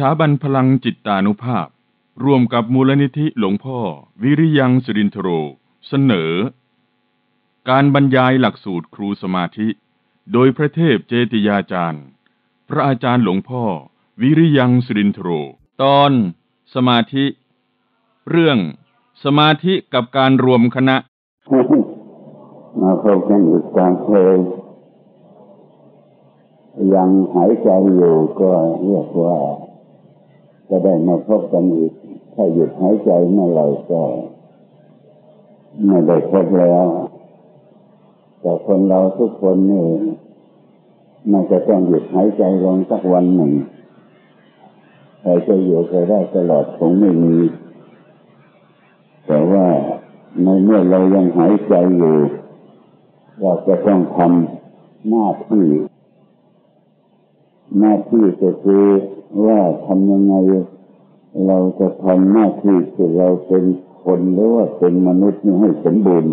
ถาบันพลังจิตตานุภาพ ร่วมกับมูลนิธิหลวงพ่อ วิริยังสิรินทโร เสนอ การบรรยายหลักสูตรครูสมาธิ โดยพระเทพเจติยาจารย์ พระอาจารย์หลวงพ่อ วิริยังสิรินทโร ตอน สมาธิ เรื่อง สมาธิกับการรวมคณะมาพบกันอีกตามเคยยังหายใจอยู่ก็เรียกว่า จะได้มาพบกันอีก ถ้าหยุดหายใจเมื่อไหร่ก็ไม่ได้พบแล้ว แต่คนเราทุกคนนี่มันจะต้องหยุดหายใจลงสักวันหนึ่งใครจะอยู่ก็ได้ตลอดคงไม่มี แต่ว่าในเมื่อเรายังหายใจอยู่เราจะต้องทำหน้าที่ หน้าที่ก็คือว่าทำยังไงเราจะทำหน้าที่ที่เราเป็นคนหรือว่าเป็นมนุษย์นี่ให้สมบูรณ์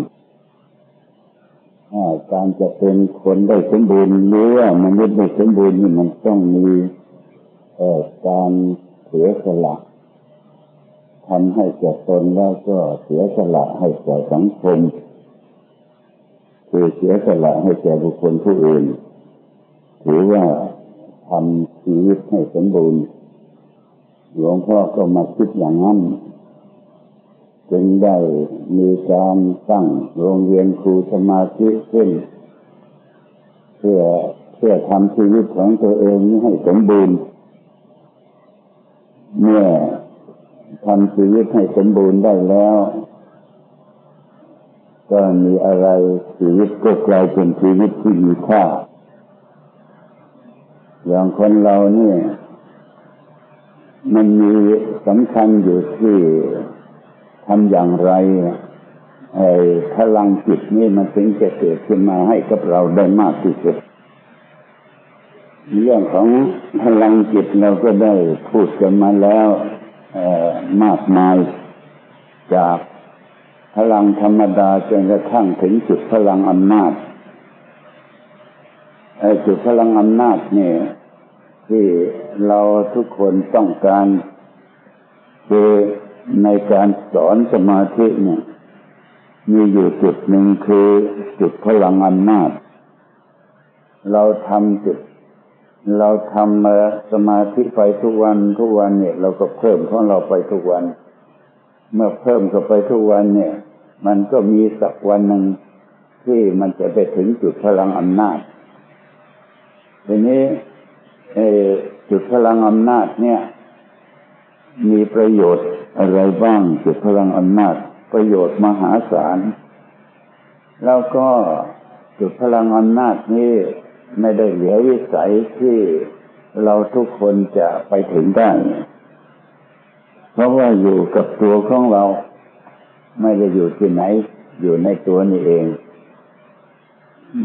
การจะเป็นคนได้สมบูรณ์หรือว่ามนุษย์ได้สมบูรณ์นี่มันต้องมีการเสียสละทำให้แก่ตนแล้วก็เสียสละให้แก่สังคมคือเสียสละให้แก่บุคคลผู้อื่นถือว่า ทำชีวิตให้สมบูรณ์ หลวงพ่อก็มาคิดอย่างนั้นจึงได้มีการตั้งโรงเรียนครูสมาธิขึ้น เพื่อเพื่อทำชีวิตของตัวเองให้สมบูรณ์ เมื่อทำชีวิตให้สมบูรณ์ได้แล้ว ก็มีอะไรชีวิตก็กลายเป็นชีวิตที่มีค่า อย่างคนเราเนี่ย มันมีสำคัญอยู่ที่ทำอย่างไรไอ้พลังจิตนี่มันถึงจะเกิดขึ้นมาให้กับเราได้มากที่สุด เรื่องของพลังจิตเราก็ได้พูดกันมาแล้วมากมายจากพลังธรรมดาจนกระทั่งถึงจุดพลังอำนาจไอ้จุดพลังอำนาจเนี่ย ที่เราทุกคนต้องการคือในการสอนสมาธิเนี่ยมีอยู่จุดหนึ่งคือจุดพลังอำนาจ เราทำจุด เราทำสมาธิไปทุกวันทุกวันเนี่ย เราก็เพิ่มของเราไปทุกวัน เมื่อเพิ่มเข้าไปทุกวันเนี่ย มันก็มีสักวันหนึ่งที่มันจะไปถึงจุดพลังอำนาจทีนี้ จุดพลังอำนาจเนี่ย มีประโยชน์อะไรบ้าง จุดพลังอำนาจ ประโยชน์มหาศาล แล้วก็จุดพลังอำนาจนี้ไม่ได้เหลือวิสัยที่เราทุกคนจะไปถึงได้ เพราะว่าอยู่กับตัวของเรา ไม่ได้อยู่ที่ไหน อยู่ในตัวนี่เอง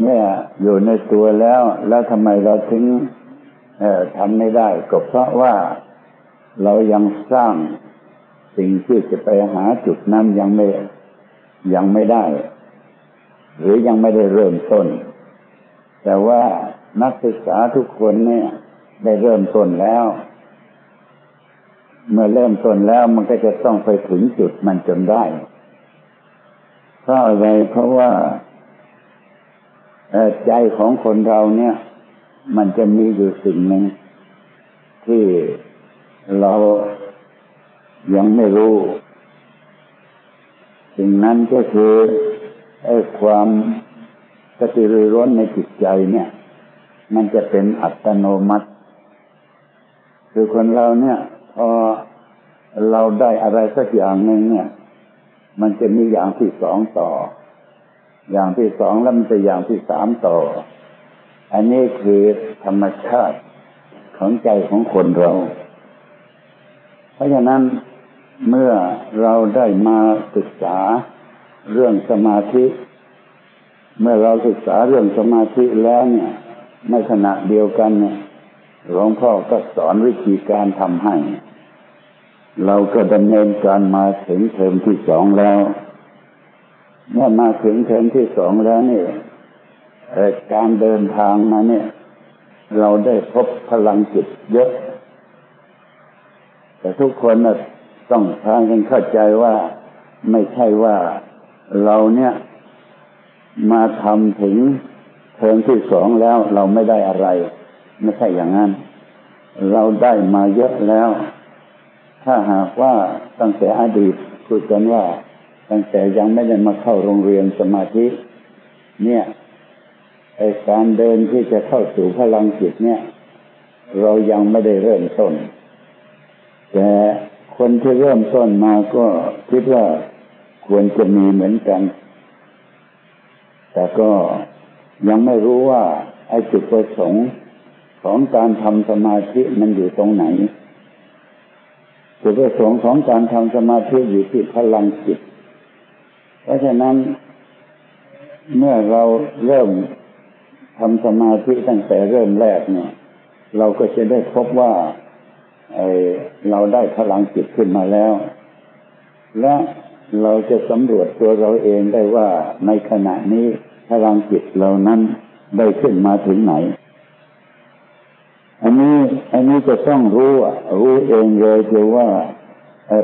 เมื่ออยู่ในตัวแล้ว แล้วทำไมเราถึง ทำไม่ได้ก็เพราะว่าเรายังสร้างสิ่งที่จะไปหาจุดนั้นยังไม่ยังไม่ได้ หรือยังไม่ได้เริ่มต้น แต่ว่านักศึกษาทุกคนเนี่ยได้เริ่มต้นแล้ว เมื่อเริ่มต้นแล้วมันก็จะต้องไปถึงจุดมันจนได้ เพราะอะไรเพราะว่าใจของคนเราเนี่ย มันจะมีอยู่สิ่งหนึ่งที่เรายังไม่รู้ สิ่งนั้นก็คือไอ้ความกระตือรือร้นในจิตใจเนี่ย มันจะเป็นอัตโนมัติ คือคนเราเนี่ยพอเราได้อะไรสักอย่างหนึ่งเนี่ย มันจะมีอย่างที่สองต่อ อย่างที่สองแล้วมันจะอย่างที่สามต่อ อันนี้คือธรรมชาติของใจของคนเรา เพราะฉะนั้นเมื่อเราได้มาศึกษาเรื่องสมาธิ เมื่อเราศึกษาเรื่องสมาธิแล้วเนี่ยในขณะเดียวกันเนี่ยหลวงพ่อก็สอนวิธีการทำให้ เราก็ดำเนินการมาถึงเทอมที่สองแล้ว เมื่อมาถึงเทอมที่สองแล้วเนี่ย การเดินทางมาเนี่ย เราได้พบพลังจิตเยอะ แต่ทุกคนนะต้องพากันเข้าใจว่าไม่ใช่ว่าเราเนี่ยมาทำถึงเทอมที่สองแล้วเราไม่ได้อะไร ไม่ใช่อย่างนั้น เราได้มาเยอะแล้ว ถ้าหากว่าตั้งแต่อดีตพูดกันว่า ตั้งแต่ยังไม่ได้มาเข้าโรงเรียนสมาธิ เนี่ย ไอการเดินที่จะเข้าสู่พลังจิตเนี่ย เรายังไม่ได้เริ่มต้น แต่คนที่เริ่มต้นมาก็คิดว่าควรจะมีเหมือนกัน แต่ก็ยังไม่รู้ว่าไอจุดประสงค์ของการทำสมาธิมันอยู่ตรงไหนจุดประสงค์ของการทำสมาธิอยู่ที่พลังจิต เพราะฉะนั้นเมื่อเราเริ่ม ทำสมาธิตั้งแต่เริ่มแรกเนี่ย เราก็จะได้พบว่าไอเราได้พลังจิตขึ้นมาแล้ว และเราจะสำรวจตัวเราเองได้ว่าในขณะนี้พลังจิตเรานั้นได้ขึ้นมาถึงไหน อันนี้อันนี้จะต้องรู้รู้เองเลยคือว่า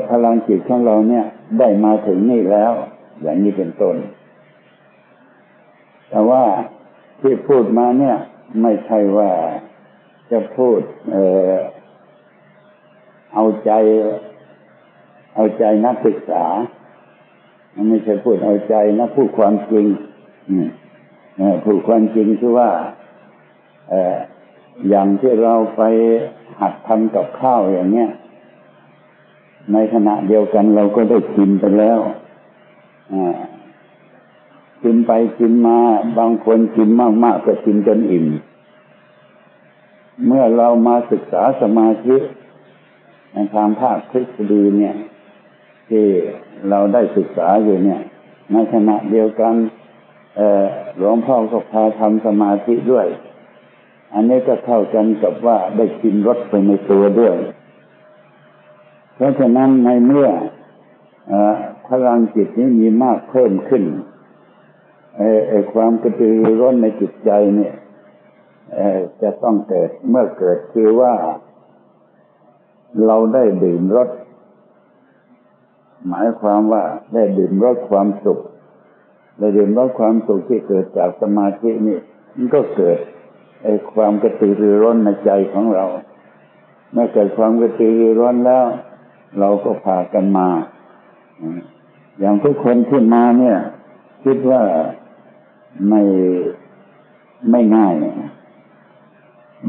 พลังจิตของเราเนี่ยได้มาถึงนี่แล้ว อย่างนี้เป็นต้น แต่ว่า ที่พูดมาเนี่ย ไม่ใช่ว่าจะพูด เออเอาใจ เอาใจนักศึกษา ไม่ใช่พูดเอาใจนะพูดความจริงพูดความจริงคือว่าอย่างที่เราไปหัดทำกับข้าวอย่างเนี้ยในขณะเดียวกันเราก็ได้กินไปแล้วอ่า กินไปกินมา บางคนกินมากๆก็กินจนอิ่ม เมื่อเรามาศึกษาสมาธิในทางภาคทฤษฎีเนี่ย ที่เราได้ศึกษาอยู่เนี่ย ในขณะเดียวกันหลวงพ่อก็พาทำสมาธิด้วย อันนี้ก็เท่ากันกับว่าได้กินรสไปในตัวด้วย เพราะฉะนั้นในเมื่อพลังจิตนี้มีมากเพิ่มขึ้น ไอ้ความกระตือรือร้นในจิตใจเนี่ยจะต้องเกิดเมื่อเกิดคือว่า เราได้ดื่มรสหมายความว่าได้ดื่มรสความสุขได้ดื่มรสความสุขที่เกิดจากสมาธินี่มันก็เกิดไอ้ความกระตือรือร้นในใจของเรา เมื่อเกิดความกระตือรือร้นแล้ว เราก็พากันมา อย่างทุกคนที่มาเนี่ย คิดว่า ไม่ไม่ง่าย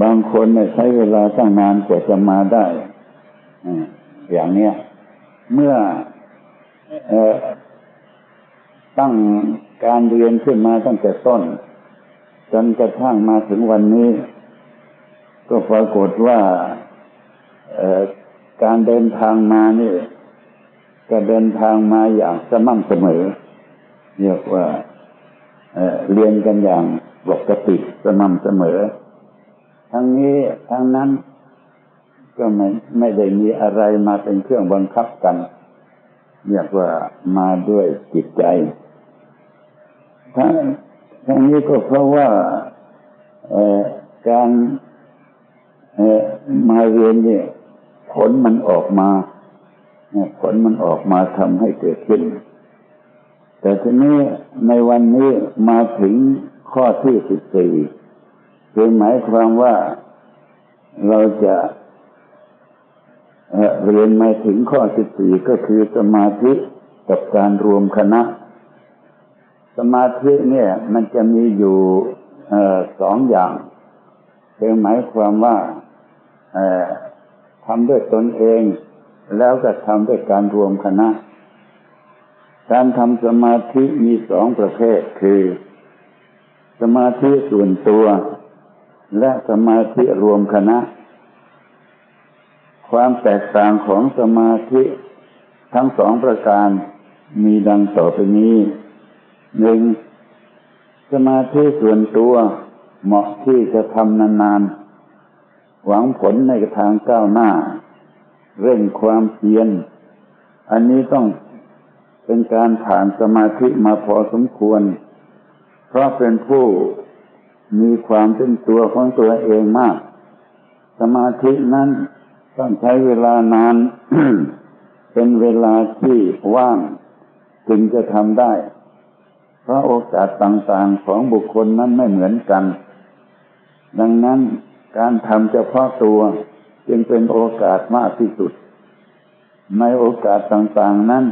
บางคนเนี่ยใช้เวลาตั้งนานกว่าจะมาได้อย่างเนี้ยเมื่อตั้งการเรียนขึ้นมาตั้งแต่ต้น จนกระทั่งมาถึงวันนี้ ก็ปรากฏว่าการเดินทางมานี่ก็เดินทางมาอย่างสม่ำเสมอเรียกว่า เรียนกันอย่างปกติสม่ำเสมอ ทั้งนี้ทั้งนั้นก็ไม่ไม่ได้มีอะไรมาเป็นเครื่องบังคับกันเรียกว่ามาด้วยจิตใจ ทั้งทั้งนี้ก็เพราะว่าการมาเรียนเนี่ยผลมันออกมาผลมันออกมาทำให้เกิดขึ้น แต่ทีนี้ในวันนี้มาถึงข้อที่สิบสี่คือหมายความว่าเราจะเรียนมาถึงข้อสิบสี่ก็คือสมาธิกับการรวมคณะ สมาธิเนี่ยมันจะมีอยู่สองอย่างคือหมายความว่าทำด้วยตนเอง แล้วก็ทำด้วยการรวมคณะ การทำสมาธิมีสองประเภทคือ สมาธิส่วนตัว และสมาธิรวมคณะ ความแตกต่างของสมาธิทั้งสองประการมีดังต่อไปนี้หนึ่งสมาธิส่วนตัวเหมาะที่จะทำนานๆ หวังผลในทางก้าวหน้า เร่งความเพียรอันนี้ต้อง เป็นการผ่านสมาธิมาพอสมควร เพราะเป็นผู้มีความเป็นตัวของตัวเองมาก สมาธินั้นต้องใช้เวลานาน เป็นเวลาที่ว่าง จึงจะทำได้ เพราะโอกาสต่างๆของบุคคลนั้นไม่เหมือนกัน ดังนั้นการทำเฉพาะตัวจึงเป็นโอกาสมากที่สุด ในโอกาสต่างๆนั้น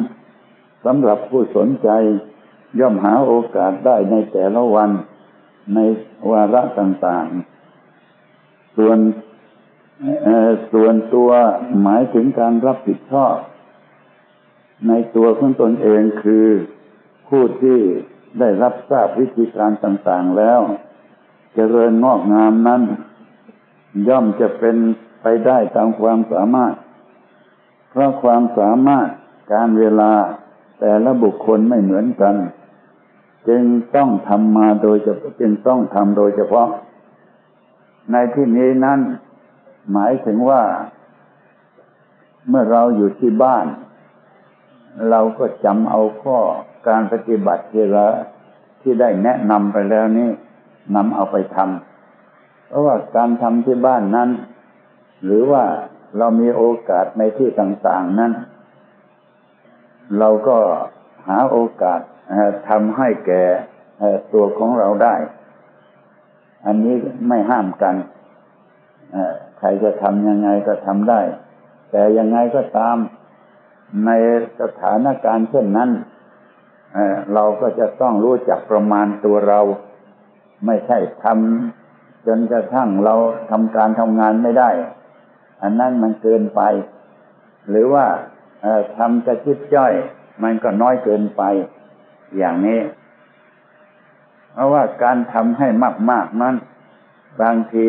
สำหรับผู้สนใจย่อมหาโอกาสได้ในแต่ละวันในวาระต่างๆ ส่วนส่วนตัวหมายถึงการรับผิดชอบ ในตัวของตนเองคือผู้ที่ได้รับทราบวิธีการต่างๆแล้วจเจริญงอกงามนั้น ย่อมจะเป็นไปได้ตามความสามารถ เพราะความสามารถการเวลา แต่ละบุคคลไม่เหมือนกัน จึงต้องทำมาโดยเฉพาะจึงต้องทำโดยเฉพาะ ในที่นี้นั้น หมายถึงว่า เมื่อเราอยู่ที่บ้าน เราก็จำเอาข้อการปฏิบัติที่เราที่ได้แนะนำไปแล้วนี่นำเอาไปทำเพราะว่าการทำที่บ้านนั้น หรือว่าเรามีโอกาสในที่ต่าง ๆ นั้น เราก็หาโอกาสทำให้แก่ตัวของเราได้ อันนี้ไม่ห้ามกันใครจะทำยังไงก็ทำได้ แต่ยังไงก็ตามในสถานการณ์เช่นนั้นเราก็จะต้องรู้จักประมาณตัวเรา ไม่ใช่ทำจนกระทั่งเราทำการทำงานไม่ได้ อันนั้นมันเกินไป หรือว่า ทำจะจิบจ้อย มันก็น้อยเกินไป อย่างนี้ เพราะว่าการทำให้มากๆนั้น บางที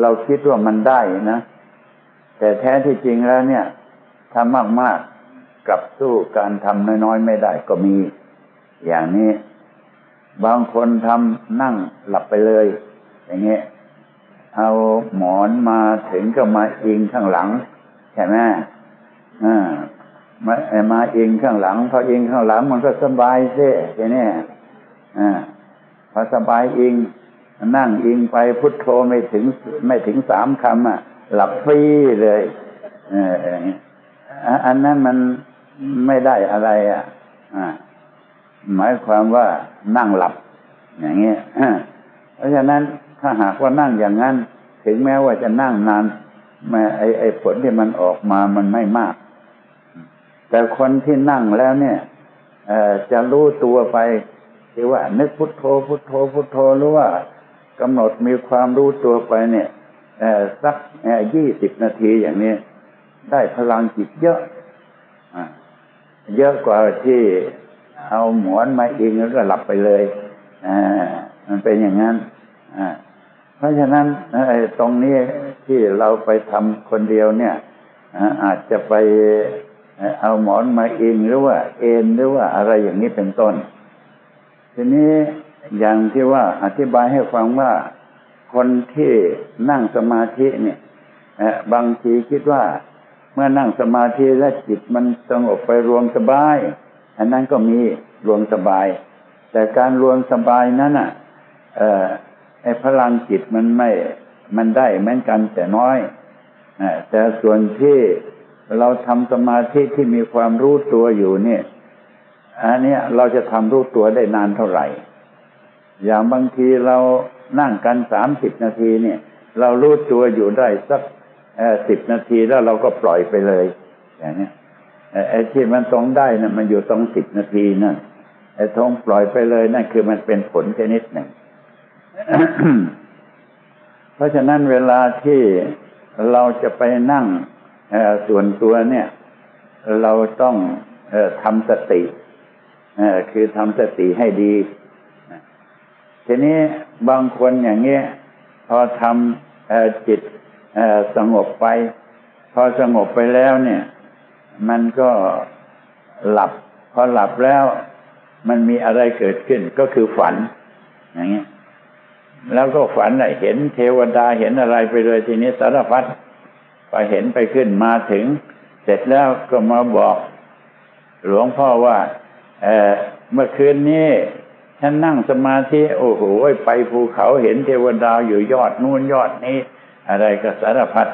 เราคิดว่ามันได้นะ แต่แท้ที่จริงแล้วเนี่ยทำมากๆกับสู้การทำน้อยๆไม่ได้ก็มี อย่างนี้ บางคนทำนั่งหลับไปเลย อย่างเงี้ยเอาหมอนมาถึงก็มาอิงข้างหลัง ใช่ไหม อ่ามามาเองข้างหลังพอเองข้างหลังมันก็สบายเสียใช่ไหมอ่าพอสบายเองนั่งเองไปพุทโธไม่ถึงไม่ถึงสามคำอะ หลับฟรีเลยเอออันนั้นมันไม่ได้อะไร อะอ่าหมายความว่านั่งหลับ อย่างเงี้ยเพราะฉะนั้นถ้าหากว่านั่งอย่างนั้น ถึงแม้ว่าจะนั่งนานไอไอผลที่มันออกมามันไม่มาก แต่คนที่นั่งแล้วเนี่ยจะรู้ตัวไปที่ว่า นึกพุทโธพุทโธพุทโธหรือว่ากำหนดมีความรู้ตัวไปเนี่ยสักยี่สิบนาทีอย่างนี้ ได้พลังจิตเยอะเยอะกว่าที่เอาหมอนมาอิงแล้วก็หลับไปเลยมันเป็นอย่างนั้นเพราะฉะนั้นตรงนี้ที่เราไปทำคนเดียวเนี่ยอาจจะไป เอาหมอนมาอิงหรือว่า เอนหรือว่าอะไรอย่างนี้เป็นต้น ทีนี้อย่างที่ว่าอธิบายให้ฟังว่าคนที่นั่งสมาธิเนี่ยบางทีคิดว่าเมื่อนั่งสมาธิแล้วจิตมันสงบไปรวมสบาย อันนั้นก็มีรวมสบาย แต่การรวมสบายนั้นอะไอ้พลังจิตมันไม่มันได้เหมือนกันแต่น้อยแต่ส่วนที่ เราทำสมาธิที่มีความรู้ตัวอยู่เนี่ย อันนี้เราจะทำรู้ตัวได้นานเท่าไหร่ อย่างบางทีเรานั่งกันสามสิบนาทีเนี่ย เรารู้ตัวอยู่ได้สักสิบนาทีแล้วเราก็ปล่อยไปเลย อย่างนี้ไอ้ที่มันตรงได้นะ่ะมันอยู่ตรงสิบนาทีนั่นไอ้ทงปล่อยไปเลยนั่นคือมันเป็นผลชนิดหนึ่งเพราะฉะนั้นเวลาที่เราจะไปนั่ง ส่วนตัวเนี่ย เราต้องทำสติคือทำสติให้ดี ทีนี้บางคนอย่างเงี้ยพอทำจิตสงบไป พอสงบไปแล้วเนี่ย มันก็หลับ พอหลับแล้วมันมีอะไรเกิดขึ้นก็คือฝัน อย่างเงี้ยแล้วก็ฝันเห็นเทวดาเห็นอะไรไปเลยทีนี้สารพัด ไปเห็นไปขึ้นมาถึง เสร็จแล้วก็มาบอก หลวงพ่อว่าเเมื่อคืนนี้ฉันนั่งสมาธิโอ้โหไปภูเขาเห็นเทวดาอยู่ยอดนู่นยอดนี้ อะไรก็สารพัด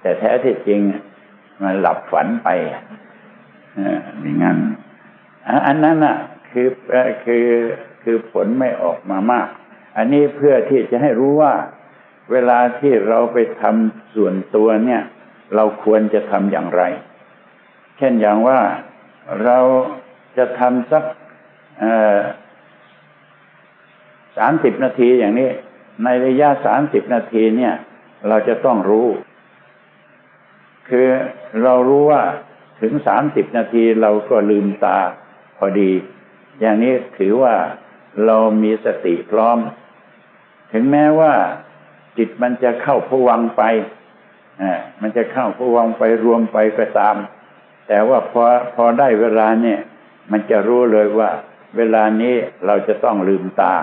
แต่แท้ที่จริงมันหลับฝันไปอย่างนั้นอันนั้นอะคือคือคือผลไม่ออกมามาก อันนี้เพื่อที่จะให้รู้ว่า เวลาที่เราไปทำส่วนตัวเนี่ย เราควรจะทำอย่างไร เช่นอย่างว่าเราจะทำสักสามสิบนาทีอย่างนี้ ในระยะสามสิบนาทีเนี่ย เราจะต้องรู้ คือเรารู้ว่าถึงสามสิบนาทีเราก็ลืมตาพอดี อย่างนี้ถือว่าเรามีสติพร้อม ถึงแม้ว่าจิตมันจะเข้าพวังไป มันจะเข้าพวังไปรวมไปก็ตาม แต่ว่าพอพอได้เวลาเนี่ย มันจะรู้เลยว่า เวลานี้เราจะต้องลืมตา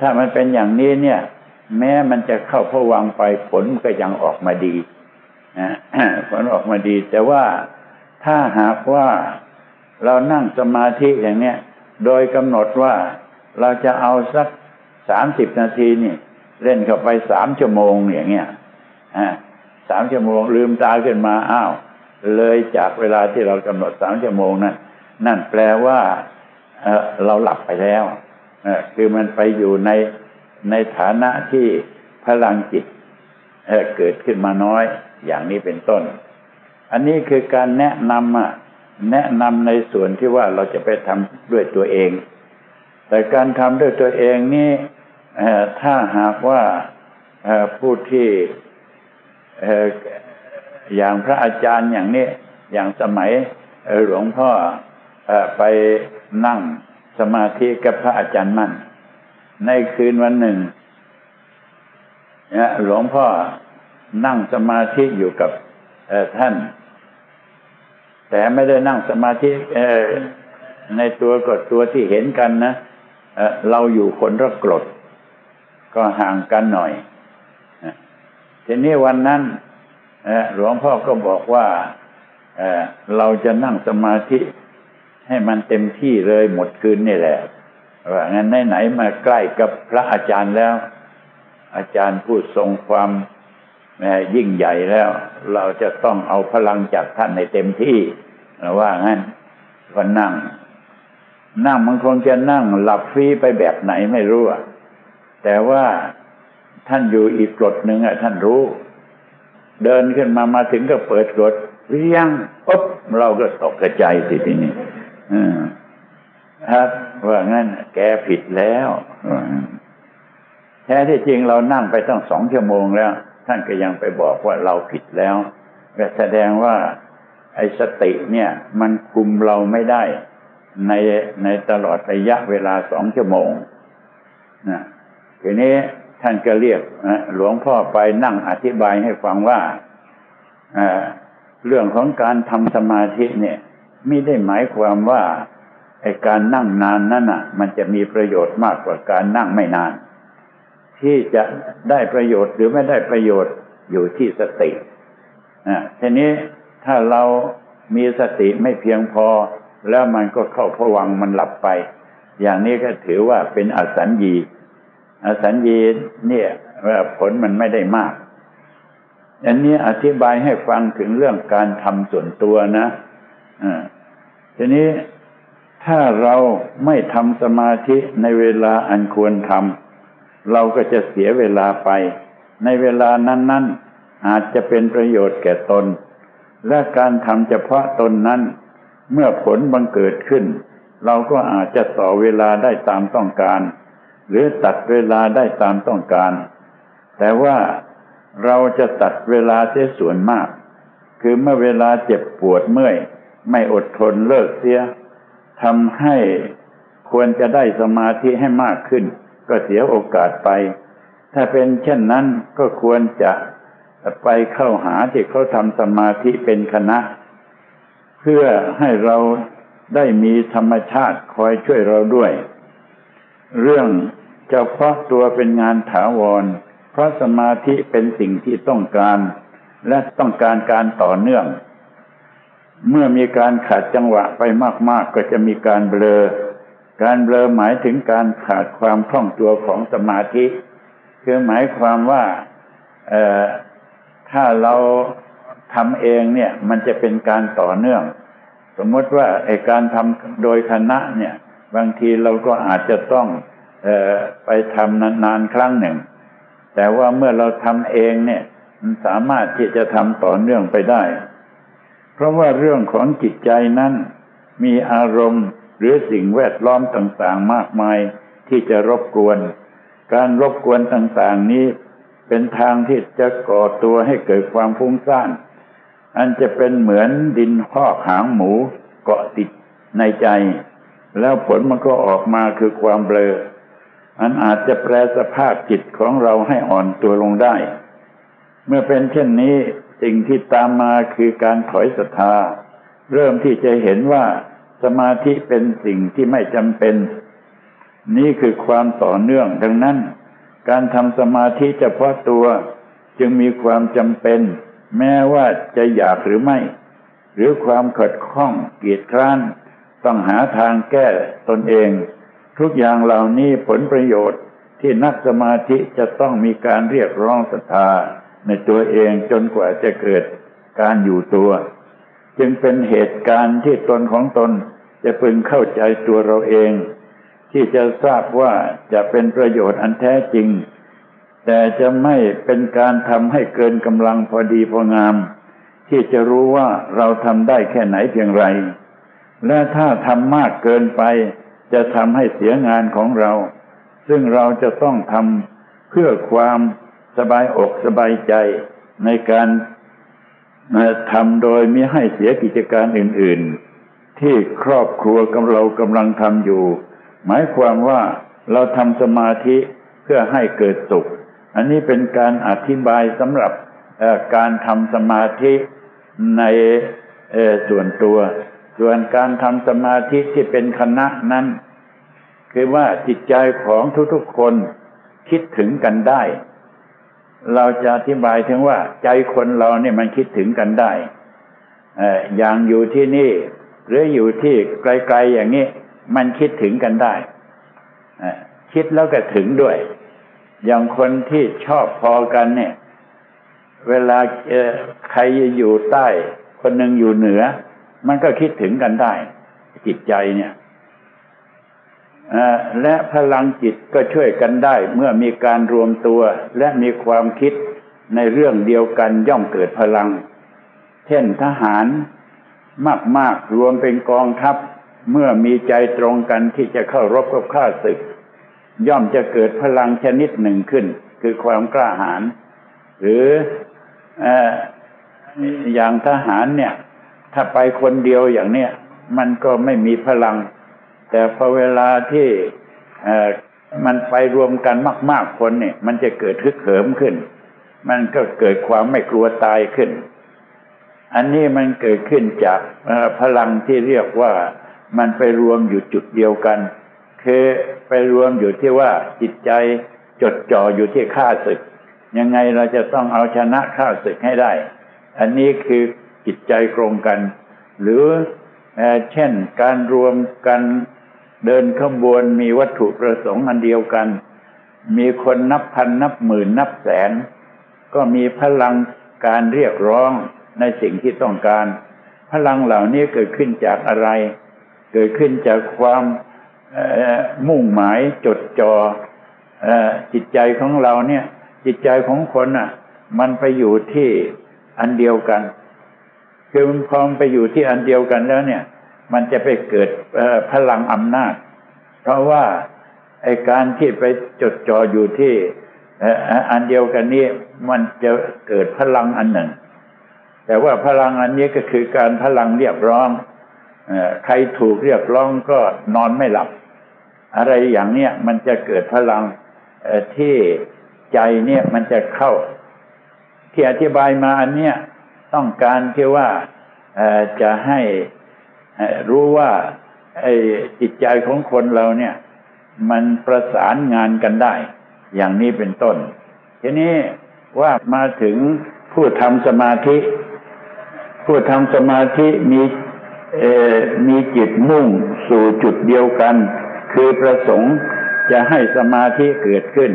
ถ้ามันเป็นอย่างนี้เนี่ย แม้มันจะเข้าพวังไปผลก็ยังออกมาดีผลออกมาดี แต่ว่าถ้าหากว่าเรานั่งสมาธิอย่างเนี้ยโดยกำหนดว่าเราจะเอาสักสามสิบนาทีนี่ เล่นเข้าไปสามชั่วโมงอย่างเงี้ย สามชั่วโมงลืมตาขึ้นมาอ้าว เลยจากเวลาที่เรากำหนดสามชั่วโมงนั้นนั่นแปลว่าเเราหลับไปแล้วคือมันไปอยู่ในในฐานะที่พลังจิตเกิดขึ้นมาน้อย อย่างนี้เป็นต้น อันนี้คือการแนะนำแนะนำในส่วนที่ว่าเราจะไปทำด้วยตัวเอง แต่การทำด้วยตัวเองนี่ถ้าหากว่าผู้ที่ อย่างพระอาจารย์อย่างนี้อย่างสมัยหลวงพ่อไปนั่งสมาธิกับพระอาจารย์มั่น ในคืนวันหนึ่งหลวงพ่อนั่งสมาธิอยู่กับท่าน แต่ไม่ได้นั่งสมาธิในตัวกดตัวที่เห็นกันนะเราอยู่คนละกรดก็ห่างกันหน่อย ทีนี้วันนั้นหลวงพ่อก็บอกว่าเราจะนั่งสมาธิให้มันเต็มที่เลยหมดคืนนี่แหละว่างั้นไหนๆมาใกล้กับพระอาจารย์แล้ว อาจารย์พูดทรงความยิ่งใหญ่แล้ว เราจะต้องเอาพลังจากท่านในเต็มที่ว่างั้นก็นั่ง นั่งมันคงจะนั่งหลับฟรีไปแบบไหนไม่รู้แต่ว่า ท่านอยู่อีกกรดหนึ่งอะท่านรู้ เดินขึ้นมามาถึงก็เปิดกรดเรียงปุ๊บเราก็ตกกระจายสิทีนี้ครับ ว่างั้นแกผิดแล้วแท้ที่จริงเรานั่งไปตั้งสองชั่วโมงแล้ว ท่านก็ยังไปบอกว่าเราผิดแล้วก็แสดงว่าไอ้สติเนี่ย มันคุมเราไม่ได้ ในในตลอดระยะเวลาสองชั่วโมงนะทีนี้ ท่านก็เรียกหลวงพ่อไปนั่งอธิบายให้ฟังว่าเรื่องของการทำสมาธิเนี่ยไม่ได้หมายความว่าไอ้การนั่งนานนั้นอะ มันจะมีประโยชน์มากกว่าการนั่งไม่นาน ที่จะได้ประโยชน์หรือไม่ได้ประโยชน์อยู่ที่สติอ่าทีนี้ถ้าเรามีสติไม่เพียงพอ แล้วมันก็เข้าผวังมันหลับไป อย่างนี้ก็ถือว่าเป็นอสัญญี อสัญญีเนี่ยว่าผลมันไม่ได้มาก อันนี้อธิบายให้ฟังถึงเรื่องการทำส่วนตัวนะอ่าทีนี้ถ้าเราไม่ทำสมาธิในเวลาอันควรทำเราก็จะเสียเวลาไป ในเวลานั้น ๆ อาจจะเป็นประโยชน์แก่ตน และการทำเฉพาะตนนั้น เมื่อผลบังเกิดขึ้น เราก็อาจจะต่อเวลาได้ตามต้องการ หรือตัดเวลาได้ตามต้องการ แต่ว่าเราจะตัดเวลาเสียส่วนมาก คือเมื่อเวลาเจ็บปวดเมื่อย ไม่อดทนเลิกเสียทำให้ควรจะได้สมาธิให้มากขึ้น ก็เสียโอกาสไป ถ้าเป็นเช่นนั้นก็ควรจะไปเข้าหาที่เขาทำสมาธิเป็นคณะ เพื่อให้เราได้มีธรรมชาติคอยช่วยเราด้วย เรื่องเฉพาะตัวเป็นงานถาวร เพราะสมาธิเป็นสิ่งที่ต้องการ และต้องการการต่อเนื่อง เมื่อมีการขาดจังหวะไปมาก ๆ ก็จะมีการเบลอ การเบลอหมายถึงการขาดความคล่องตัวของสมาธิคือหมายความว่าถ้ถ้าเราทำเองเนี่ย มันจะเป็นการต่อเนื่อง สมมติว่าไอการทำโดยคณะเนี่ย บางทีเราก็อาจจะต้องออไปทำนานๆครั้งหนึ่ง แต่ว่าเมื่อเราทำเองเนี่ย มันสามารถที่จะทำต่อเนื่องไปได้ เพราะว่าเรื่องของจิตใจนั้น มีอารมณ์หรือสิ่งแวดล้อมต่างๆมากมายที่จะรบกวน การรบกวนต่างๆนี้เป็นทางที่จะก่อตัวให้เกิดความฟุ้งซ่าน อันจะเป็นเหมือนดินพอกหางหมูเกาะติดในใจ แล้วผลมันก็ออกมาคือความเบลออันอาจจะแปลสภาพจิตของเราให้อ่อนตัวลงได้ เมื่อเป็นเช่นนี้สิ่งที่ตามมาคือการถอยศรัทธา เริ่มที่จะเห็นว่าสมาธิเป็นสิ่งที่ไม่จำเป็น นี่คือความต่อเนื่องดังนั้น การทำสมาธิเฉพาะตัวจึงมีความจำเป็น แม้ว่าจะอยากหรือไม่ หรือความขัดข้องเกียดคร้าน ต้องหาทางแก้ตนเอง ทุกอย่างเหล่านี้ผลประโยชน์ที่นักสมาธิจะต้องมีการเรียกร้องศรัทธาในตัวเองจนกว่าจะเกิดการอยู่ตัว จึงเป็นเหตุการณ์ที่ตนของตนจะพึงเข้าใจตัวเราเอง ที่จะทราบว่าจะเป็นประโยชน์อันแท้จริง แต่จะไม่เป็นการทำให้เกินกำลังพอดีพองาม ที่จะรู้ว่าเราทำได้แค่ไหนเพียงไร และถ้าทำมากเกินไป จะทำให้เสียงานของเรา ซึ่งเราจะต้องทำเพื่อความสบายอกสบายใจในการทำโดยมิให้เสียกิจการอื่น ๆ ที่ครอบครัวกำเรากำลังทำอยู่ หมายความว่าเราทำสมาธิเพื่อให้เกิดสุข อันนี้เป็นการอธิบายสำหรับการทำสมาธิในส่วนตัว ส่วนการทำสมาธิที่เป็นคณะนั้น คือว่าจิตใจของทุกๆคนคิดถึงกันได้ เราจะอธิบายถึงว่า ใจคนเราเนี่ยมันคิดถึงกันได้อย่างอยู่ที่นี่ หรืออยู่ที่ไกลๆอย่างนี้ มันคิดถึงกันได้คิดแล้วก็ถึงด้วย อย่างคนที่ชอบพอกันเนี่ย เวลาใครอยู่ใต้ คนหนึ่งอยู่เหนือ มันก็คิดถึงกันได้ จิตใจเนี่ยและพลังจิตก็ช่วยกันได้ เมื่อมีการรวมตัว และมีความคิดในเรื่องเดียวกันย่อมเกิดพลัง เช่นทหารมากๆรวมเป็นกองทัพ เมื่อมีใจตรงกันที่จะเข้ารบกับข้าศึก ย่อมจะเกิดพลังชนิดหนึ่งขึ้น คือความกล้าหาญหรืออย่างทหารเนี่ย ถ้าไปคนเดียวอย่างเนี้ยมันก็ไม่มีพลัง แต่พอเวลาที่มันไปรวมกันมาก ๆ คนเนี่ยมันจะเกิดฮึกเหิมขึ้น มันก็เกิดความไม่กลัวตายขึ้น อันนี้มันเกิดขึ้นจากพลังที่เรียกว่ามันไปรวมอยู่จุดเดียวกันคือไปรวมอยู่ที่ว่าจิตใจจดจ่ออยู่ที่ข้าศึก ยังไงเราจะต้องเอาชนะข้าศึกให้ได้ อันนี้คือ จิตใจตรงกัน หรือเช่นการรวมกันเดินขบวนมีวัตถุประสงค์อันเดียวกัน มีคนนับพันนับหมื่นนับแสน ก็มีพลังการเรียกร้องในสิ่งที่ต้องการ พลังเหล่านี้เกิดขึ้นจากอะไร เกิดขึ้นจากความมุ่งหมายจดจอ่อจิตใจของเราเนี่ย จิตใจของคนอะ มันไปอยู่ที่อันเดียวกัน คือมันพอมไปอยู่ที่อันเดียวกันแล้วเนี่ย มันจะไปเกิดพลังอำนาจ เพราะว่าไอการที่ไปจดจ่ออยู่ที่อันเดียวกันนี้มันจะเกิดพลังอันหนึ่ง แต่ว่าพลังอันนี้ก็คือการพลังเรียบร้องใครถูกเรียกร้องก็นอนไม่หลับ อะไรอย่างเนี้ยมันจะเกิดพลังที่ใจเนี่ยมันจะเข้า ที่อธิบายมาอันเนี้ย ต้องการที่ว่าจะให้รู้ว่าไอ้จิตใจของคนเราเนี่ย มันประสานงานกันได้ อย่างนี้เป็นต้น ทีนี้ว่ามาถึงผู้ทำสมาธิ ผู้ทำสมาธิมีมีจิตมุ่งสู่จุดเดียวกัน คือประสงค์จะให้สมาธิเกิดขึ้น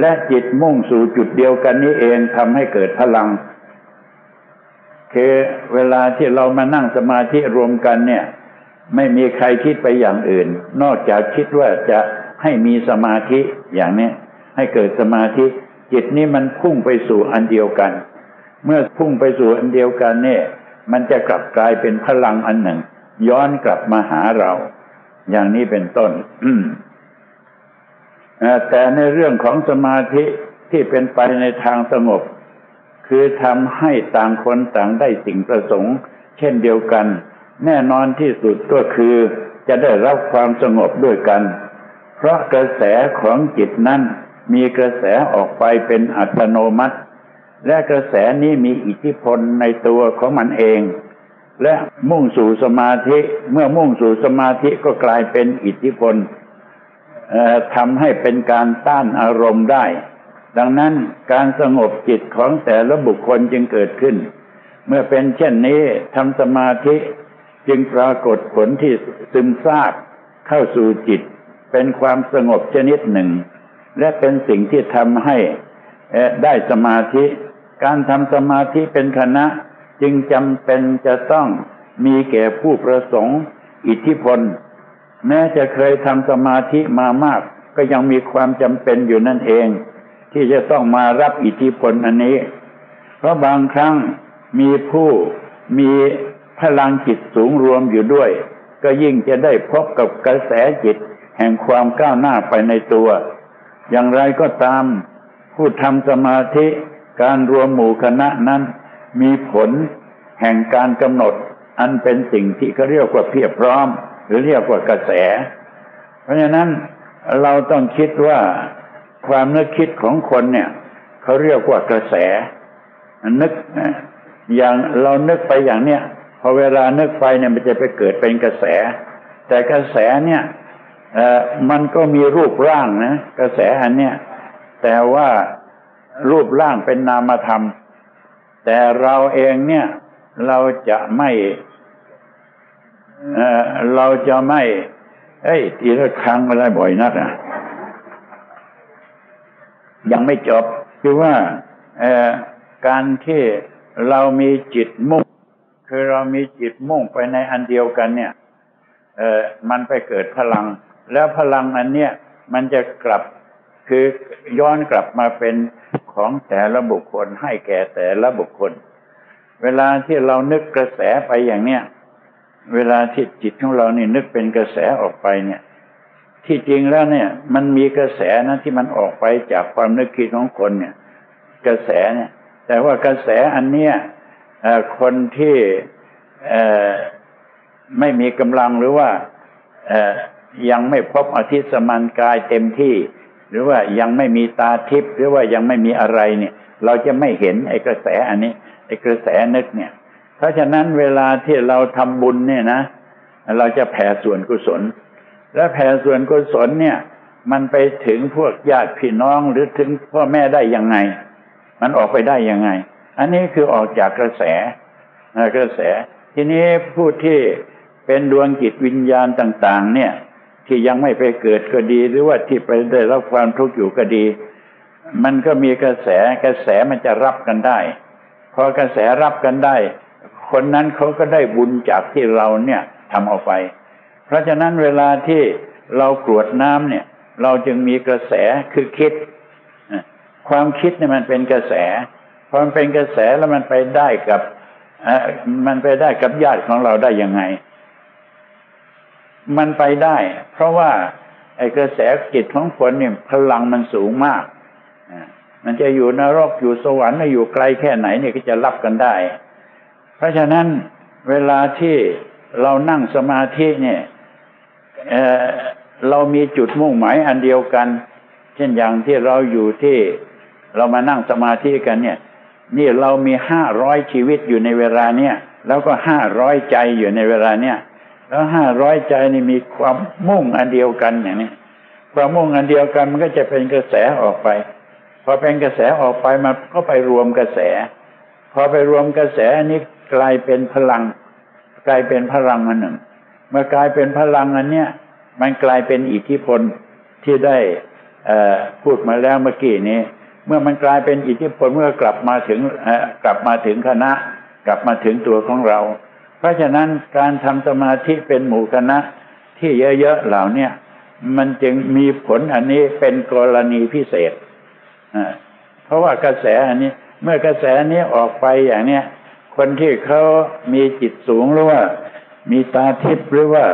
และจิตมุ่งสู่จุดเดียวกันนี้เองทำให้เกิดพลัง คือเวลาที่เรามานั่งสมาธิรวมกันเนี่ย ไม่มีใครคิดไปอย่างอื่น นอกจากคิดว่าจะให้มีสมาธิอย่างนี้ให้เกิดสมาธิ จิตนี้มันพุ่งไปสู่อันเดียวกัน เมื่อพุ่งไปสู่อันเดียวกันเนี่ย มันจะกลับกลายเป็นพลังอันหนึ่ง ย้อนกลับมาหาเรา อย่างนี้เป็นต้นแต่ในเรื่องของสมาธิที่เป็นไปในทางสงบ คือทำให้ต่างคนต่างได้สิ่งประสงค์ เช่นเดียวกัน แน่นอนที่สุดก็คือจะได้รับความสงบด้วยกัน เพราะกระแสของจิตนั้นมีกระแสออกไปเป็นอัตโนมัติ และกระแสนี้มีอิทธิพลในตัวของมันเอง และมุ่งสู่สมาธิเมื่อมุ่งสู่สมาธิก็กลายเป็นอิทธิพลทำให้เป็นการต้านอารมณ์ได้ ดังนั้นการสงบจิตของแต่ละบุคคลจึงเกิดขึ้น เมื่อเป็นเช่นนี้ทำสมาธิจึงปรากฏผลที่ซึมซาบเข้าสู่จิต เป็นความสงบชนิดหนึ่ง และเป็นสิ่งที่ทำให้ได้สมาธิ การทำสมาธิเป็นคณะจึงจำเป็นจะต้องมีแก่ผู้ประสงค์ อิทธิพล แม้จะเคยทำสมาธิมามาก ก็ยังมีความจำเป็นอยู่นั่นเอง ที่จะต้องมารับอิทธิพลอันนี้ เพราะบางครั้งมีผู้มีพลังจิตสูงรวมอยู่ด้วย ก็ยิ่งจะได้พบกับกระแสจิตแห่งความก้าวหน้าไปในตัว อย่างไรก็ตาม ผู้ทำสมาธิการรวมหมู่คณะนั้น มีผลแห่งการกำหนด อันเป็นสิ่งที่เขาเรียกว่าเพียบพร้อม หรือเรียกว่ากระแส เพราะฉะนั้นเราต้องคิดว่า ความนึกคิดของคนเนี่ยเขาเรียกว่ากระแส นึกอย่างเรานึกไปอย่างเนี้ยพอเวลานึกไปเนี่ยมันจะไปเกิดเป็นกระแส แต่กระแสเนี่ยมันก็มีรูปร่างนะกระแสอันเนี้ยแต่ว่ารูปร่างเป็นนามธรรม แต่เราเองเนี่ยเราจะไม่เราจะไม่ เอ้ย ทีละครั้งไม่ได้บ่อยนักอะ ยังไม่จบ คือว่าการที่เรามีจิตมุ่ง คือเรามีจิตมุ่งไปในอันเดียวกันเนี่ยมันไปเกิดพลัง แล้วพลังอันเนี้ยมันจะกลับคือย้อนกลับมาเป็นของแต่ละบุคคลให้แก่แต่ละบุคคล เวลาที่เรานึกกระแสไปอย่างเนี้ยเวลาที่จิตของเรานี่นึกเป็นกระแสออกไปเนี่ย ที่จริงแล้วเนี่ย มันมีกระแสนะที่มันออกไปจากความนึกคิดของคนเนี่ย กระแสเนี่ย แต่ว่ากระแสอันเนี้ยคนที่ไม่มีกำลังหรือว่ายังไม่พบอธิสมันกายเต็มที่ หรือว่ายังไม่มีตาทิพย์หรือว่ายังไม่มีอะไรเนี่ย เราจะไม่เห็นไอ้กระแสอันนี้ไอ้กระแสนึกเนี่ย เพราะฉะนั้นเวลาที่เราทำบุญเนี่ยนะ เราจะแผ่ส่วนกุศล และแผ่ส่วนกุศลเนี่ย มันไปถึงพวกญาติพี่น้องหรือถึงพ่อแม่ได้ยังไง มันออกไปได้ยังไง อันนี้คือออกจากกระแสกระแส ทีนี้ผู้ที่เป็นดวงจิตวิญญาณต่าง ๆ เนี่ย ที่ยังไม่ไปเกิดก็ดี หรือว่าที่ไปได้รับความทุกข์อยู่ก็ดี มันก็มีกระแสกระแสมันจะรับกันได้ พอกระแสรับกันได้ คนนั้นเขาก็ได้บุญจากที่เราเนี่ยทำออกไป ราะฉะนั้นเวลาที่เรากรวดน้ำเนี่ย เราจึงมีกระแสคือคิด ความคิดเนี่ยมันเป็นกระแสพอมันเป็นกระแสแล้วมันไปได้กับมันไปได้กับญาติของเราได้ยังไง มันไปได้ เพราะว่า ไอ้กระแสจิตของคนเนี่ยพลังมันสูงมากมันจะอยู่นรกอยู่สวรรค์อยู่ไกลแค่ไหนเนี่ยก็จะรับกันได้ เพราะฉะนั้นเวลาที่เรานั่งสมาธิเนี่ย เเรามีจุดมุ่งหมายอันเดียวกัน เช่นอย่างที่เราอยู่ที่เรามานั่งสมาธิกันเนี่ย นี่เรามีห้าร้อยชีวิตอยู่ในเวลาเนี่ยแล้วก็ห้าร้อยใจอยู่ในเวลาเนี่ยแล้วห้าร้อยใจนี่มีความมุ่งอันเดียวกันอย่างนี้ความมุ่งอันเดียวกันมันก็จะเป็นกระแสออกไป พอเป็นกระแสออกไปมันก็ไปรวมกระแส พอไปรวมกระแสนี้กลายเป็นพลัง กลายเป็นพลังอันหนึ่ง เมื่อกลายเป็นพลังอันเนี้ยมันกลายเป็นอิทธิพลที่ได้พูดมาแล้วเมื่อกี้นี้ เมื่อมันกลายเป็นอิทธิพลเมื่อกลับมาถึงกลับมาถึงคณะ กลับมาถึงตัวของเรา เพราะฉะนั้นการทำสมาธิเป็นหมู่คณะที่เยอะๆเหล่านี้มันจึงมีผลอันนี้เป็นกรณีพิเศษเพราะว่ากระแสอันนี้ เมื่อกระแสนี้ออกไปอย่างเนี้ยคนที่เขามีจิตสูงหรือว่า มีตาทิพย์หรือว่า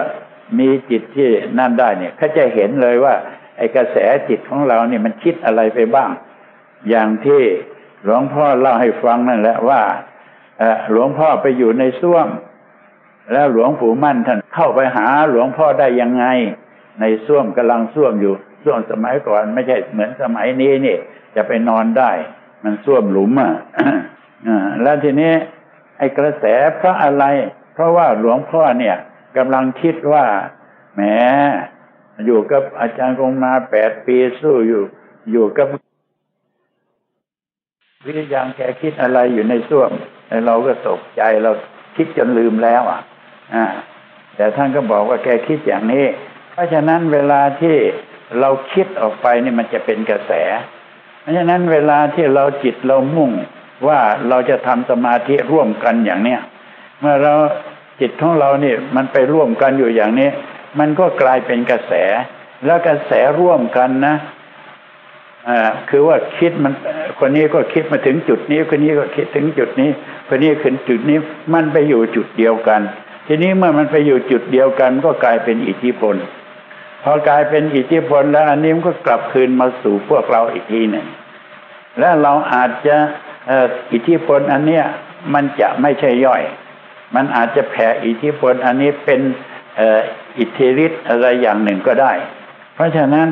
มีจิตที่นั่นได้เนี่ยเขาจะเห็นเลยว่า ไอ้กระแสจิตของเราเนี่ยมันคิดอะไรไปบ้าง อย่างที่หลวงพ่อเล่าให้ฟังนั่นแหละว่าหลวงพ่อไปอยู่ในส้วม แล้วหลวงปู่มั่นท่านเข้าไปหาหลวงพ่อได้ยังไง ในส้วมกำลังส้วมอยู่ส้วมสมัยก่อนไม่ใช่เหมือนสมัยนี้นี่จะไปนอนได้ มันส้วมหลุมอะแล้วทีนี้ไอ้กระแสพระอะไร เพราะว่าหลวงพ่อเนี่ยกำลังคิดว่าแหมอยู่กับอาจารย์คงมาแปดปีสู้อยู่ อยู่กับวิทยาแกคิดอะไรอยู่ในส้วมเราก็ตกใจเราคิดจนลืมแล้ว อะอ่าแต่ท่านก็บอกว่าแกคิดอย่างนี้ เพราะฉะนั้นเวลาที่เราคิดออกไปนี่มันจะเป็นกระแส เพราะฉะนั้นเวลาที่เราจิตเรามุ่งว่าเราจะทำสมาธิร่วมกันอย่างเนี้ย เมื่อเราจิตของเราเนี่ยมันไปร่วมกันอยู่อย่างนี้ มันก็กลายเป็นกระแส แล้วกระแสร่วมกันนะอ่าคือว่าคิดมัน คนนี้ก็คิดมาถึงจุดนี้ คนนี้ก็คิดถึงจุดนี้ คนนี้ขึ้นจุดนี้ มันไปอยู่จุดเดียวกัน ทีนี้เมื่อมันไปอยู่จุดเดียวกันก็กลายเป็นอิทธิพลพอกลายเป็นอิทธิพลแล้วอันนี้มันก็กลับคืนมาสู่พวกเราอีกทีหนึ่งและเราอาจจะอิทธิพลอันเนี้ยมันจะไม่ใช่ย่อย มันอาจจะแผ่อิทธิพลอันนี้เป็นอิทธิฤทธิ์อะไรอย่างหนึ่งก็ได้ เพราะฉะนั้น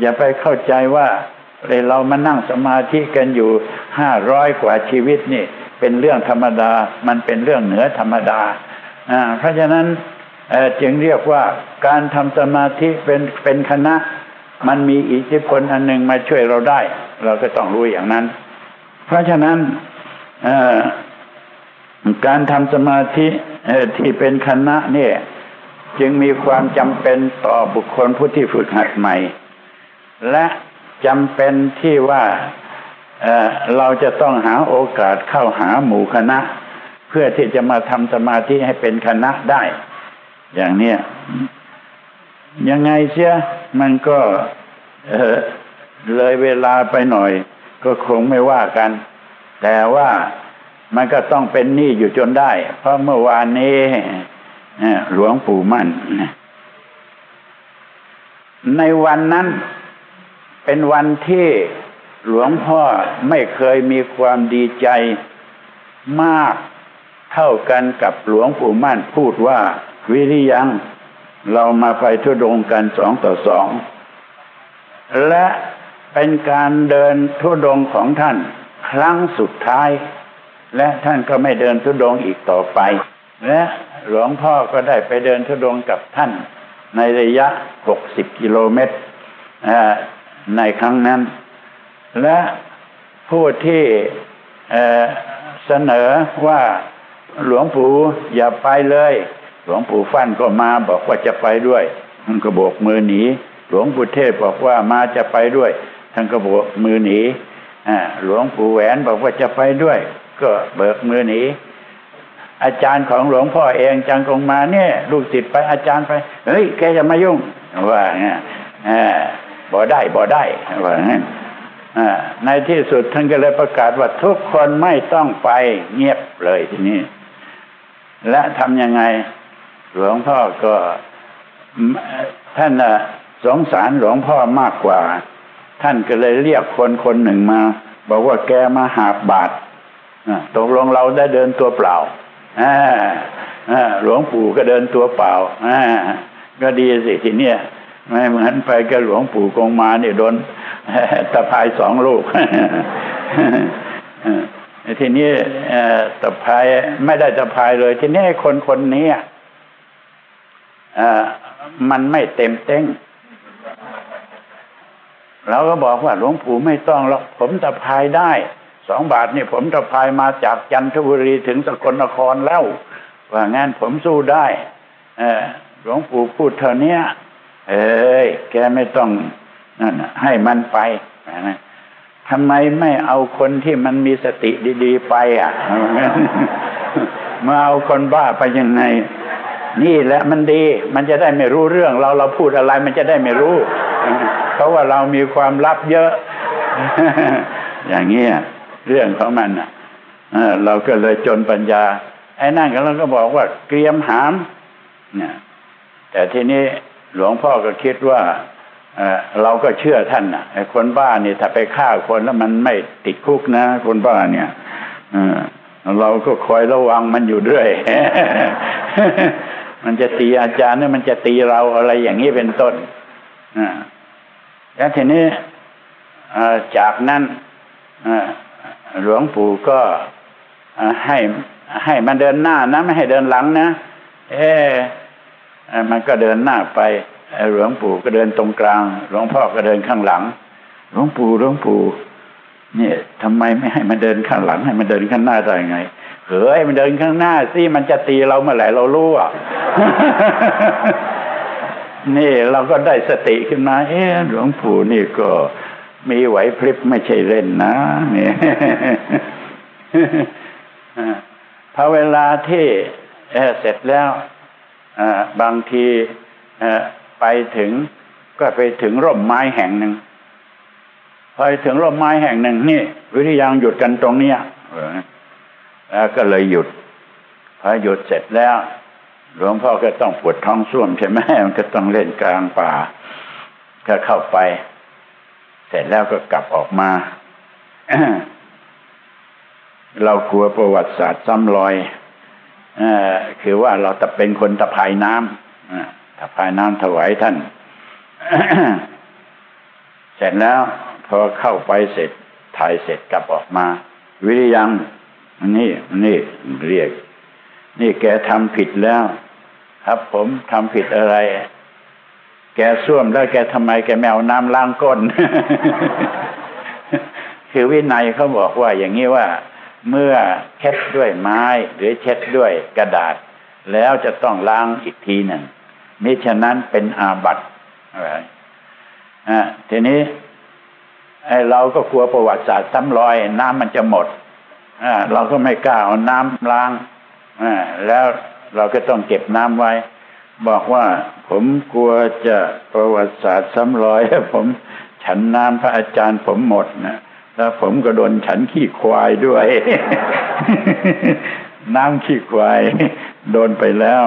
อย่าไปเข้าใจว่าเรามานั่งสมาธิกันอยู่ห้าร้อยกว่าชีวิตนี่ เป็นเรื่องธรรมดา มันเป็นเรื่องเหนือธรรมดาเพราะฉะนั้นจึงเรียกว่าการทำสมาธิเป็นเป็นคณะ มันมีอิทธิพลอันหนึ่งมาช่วยเราได้ เราก็ต้องรู้อย่างนั้น เพราะฉะนั้น การทำสมาธิที่เป็นคณะเนี่ย จึงมีความจำเป็นต่อบุคคลผู้ที่ฝึกหัดใหม่ และจำเป็นที่ว่าเเราจะต้องหาโอกาสเข้าหาหมู่คณะ เพื่อที่จะมาทำสมาธิให้เป็นคณะได้ อย่างเนี้ยยังไงเสียมันก็เลยเวลาไปหน่อย ก็คงไม่ว่ากัน แต่ว่า มันก็ต้องเป็นหนี้อยู่จนได้ เพราะเมื่อวานนี้หลวงปู่มั่น ในวันนั้นเป็นวันที่หลวงพ่อไม่เคยมีความดีใจมากเท่ากันกับหลวงปู่มั่นพูดว่า วิริยัง เรามาไปทุดงกันสองต่อสอง และเป็นการเดินทุดงของท่าน ครั้งสุดท้าย และท่านก็ไม่เดินทุดงอีกต่อไป และหลวงพ่อก็ได้ไปเดินทุดงกับท่าน ในระยะหกสิบกิโลเมตรในครั้งนั้น และผู้ที่เสนอว่าหลวงปู่อย่าไปเลย หลวงปู่ฟั่นก็มาบอกว่าจะไปด้วยมันก็โบกมือหนี หลวงปู่เทพบอกว่ามาจะไปด้วยท่านก็โบกมือหนีหลวงปู่แหวนบอกว่าจะไปด้วย ก็เบิกมือหนีอาจารย์ของหลวงพ่อเองจังกงมาเนี่ยลูกศิษย์ไปอาจารย์ไป เฮ้ยแกจะมายุ่ง ว่าเนี่ยบ่ได้บ่ได้ว่างั้นในที่สุดท่านก็เลยประกาศว่าทุกคนไม่ต้องไปเงียบเลยทีนี้ และทำยังไง หลวงพ่อก็ท่านสงสารหลวงพ่อมากกว่า ท่านก็เลยเรียกคนคนหนึ่งมา บอกว่าแกมาหาบาท ตกลงเราได้เดินตัวเปล่าหลวงปู่ก็เดินตัวเปล่าก็ดีสิทีเนี้ยไม่เหมือนไปกับหลวงปู่กงมาเนี่ยโดนตะพายสองลูกทีนี้ตะพายไม่ได้ตะพายเลย ทีนี้คนคนนี้มันไม่เต็มเต้งเราก็บอกว่าหลวงปู่ไม่ต้องหรอกผมจะพายได้ สองบาทนี่ผมจะพายมาจากจันทบุรีถึงสกลนครแล้ว ว่างั้นผมสู้ได้หลวงปู่พูดเท่านี้เอ้ยแกไม่ต้องนั่นให้มันไปนะทำไมไม่เอาคนที่มันมีสติดีๆไปอะมาเอาคนบ้าไปยังไง นี่แหละมันดี มันจะได้ไม่รู้เรื่อง เราเราพูดอะไรมันจะได้ไม่รู้ เพราะว่าเรามีความลับเยอะ อย่างเงี้ย เรื่องของมันอะเราก็เลยจนปัญญา ไอ้นั่นก็เราก็บอกว่าเกรียมหามเนี่ยแต่ทีนี้หลวงพ่อก็คิดว่าเราก็เชื่อท่านนะไอ้คนบ้านี่ถ้าไปฆ่าคนแล้วมันไม่ติดคุกนะ คนบ้าเนี่ยเราก็คอยระวังมันอยู่ด้วย มันจะตีอาจารย์เนี่ยมันจะตีเราอะไรอย่างนี้เป็นต้นแล้วทีนี้จากนั้น หลวงปู่ก็ให้ให้มันเดินหน้านะไม่ให้เดินหลังนะ เอ๊มันก็เดินหน้าไปหลวงปู่ก็เดินตรงกลาง หลวงพ่อก็เดินข้างหลัง หลวงปู่หลวงปู่เนี่ยทำไมไม่ให้มันเดินข้างหลัง ให้มันเดินข้างหน้าได้ไงเฮ้ยมันเดินข้างหน้าสิมันจะตีเราเมื่อไหร่เรารู้อะนี่เราก็ได้สติขึ้นมา เอ๊หลวงปู่นี่ก็ มีไหวพริบไม่ใช่เล่นนะนี่พอเวลาที่เสร็จแล้วบางทีไปถึงก็ไปถึงร่มไม้แห่งหนึ่งไปถึงร่มไม้แห่งหนึ่งนี่วิทยางหยุดกันตรงเนี้ยแล้วก็เลยหยุดพอหยุดเสร็จแล้วหลวงพ่อก็ต้องปวดท้องส้วมใช่ไหมมันก็ต้องเล่นกลางป่าก็เข้าไป เสร็จแล้วก็กลับออกมา เรากลัวประวัติศาสตร์ซ้ำรอยอคือว่าเราจะเป็นคนตะพายน้ำตะพายน้ำถวายท่าน เสร็จแล้วพอเข้าไปเสร็จถ่ายเสร็จกลับออกมา วิริยังนี่นี่เรียก นี่แกทำผิดแล้ว ครับผมทำผิดอะไร แกส้วมแล้วแกทำไมแกไม่เอาน้ำล้างก้น คือวินัยเขาบอกว่าอย่างนี้ว่า เมื่อเช็ดด้วยไม้ หรือเช็ดด้วยกระดาษ แล้วจะต้องล้างอีกทีหนึ่งมิฉะนั้นเป็นอาบัติอะไรอ่าทีนี้เราก็กลัวประวัติศาสตร์ซ้ำรอย น้ำมันจะหมดอ่าเราก็ไม่กล้าเอาน้ำล้างอ่าแล้วเราก็ต้องเก็บน้ำไว้ บอกว่า ผมกลัวจะประวัติศาสตร์ซ้ำรอยผมฉันน้ำพระอาจารย์ผมหมดนะแล้วผมก็โดนฉันขี้ควายด้วย น้ำขี้ควาย โดนไปแล้ว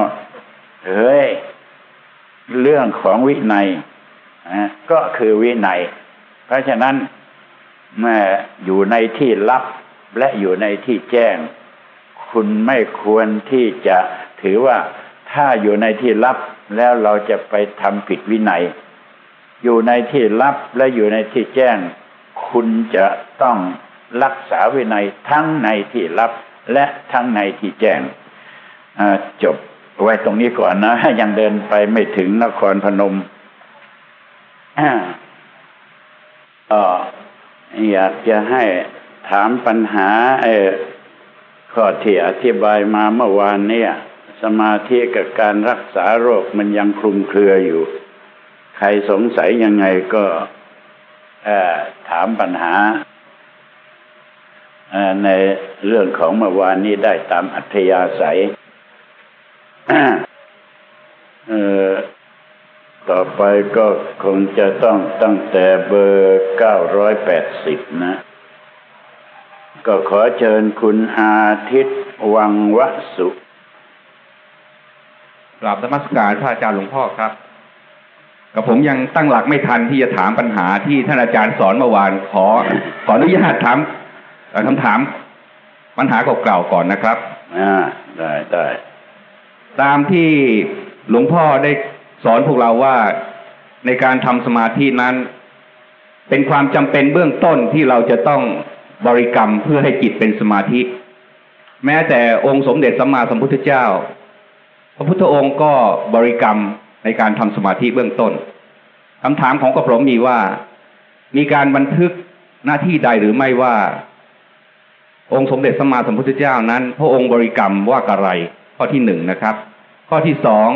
เฮ้ยเรื่องของวินัยก็คือวินัย เพราะฉะนั้นเมื่ออยู่ในที่ลับและอยู่ในที่แจ้ง คุณไม่ควรที่จะถือว่าถ้าอยู่ในที่ลับ แล้วเราจะไปทำผิดวินัย อยู่ในที่ลับและอยู่ในที่แจ้ง คุณจะต้องรักษาวินัยทั้งในที่ลับและทั้งในที่แจ้งจบไว้ตรงนี้ก่อนนะ ยังเดินไปไม่ถึงนครพนมอยากจะให้ถามปัญหาข้อที่อธิบายมาเมื่อวานเนี่ย สมาธิกับการรักษาโรคมันยังคลุมเครืออยู่ ใครสงสัยยังไงก็ถามปัญหาในเรื่องของเมื่อวานนี้ได้ตามอัธยาศัยต่อไปก็คงจะต้องตั้งแต่เบอร์เก้าร้อยแปดสิบนะ ก็ขอเชิญคุณอาทิตย์วังวสุ กราบธรรมสการพระอาจารย์หลวงพ่อครับ กับผมยังตั้งหลักไม่ทันที่จะถามปัญหาที่ท่านอาจารย์สอนเมื่อวานขอ ขออนุญาตถามคำถาม ปัญหาเก่าๆก่อนนะครับอ่าได้ได้ตามที่หลวงพ่อได้สอนพวกเราว่าในการทำสมาธินั้น เป็นความจำเป็นเบื้องต้นที่เราจะต้องบริกรรมเพื่อให้จิตเป็นสมาธิ แม้แต่องค์สมเด็จสัมมาสัมพุทธเจ้า พระพุทธองค์ก็บริกรรมในการทำสมาธิเบื้องต้นคำถามของกระผมมีว่ามีการบันทึกหน้าที่ใดหรือไม่ว่า องค์สมเด็จสมมาสัมพุทธเจ้านั้น พระองค์บริกรรมว่าอะไร ข้อที่หนึ่งนะครับ ข้อที่สอง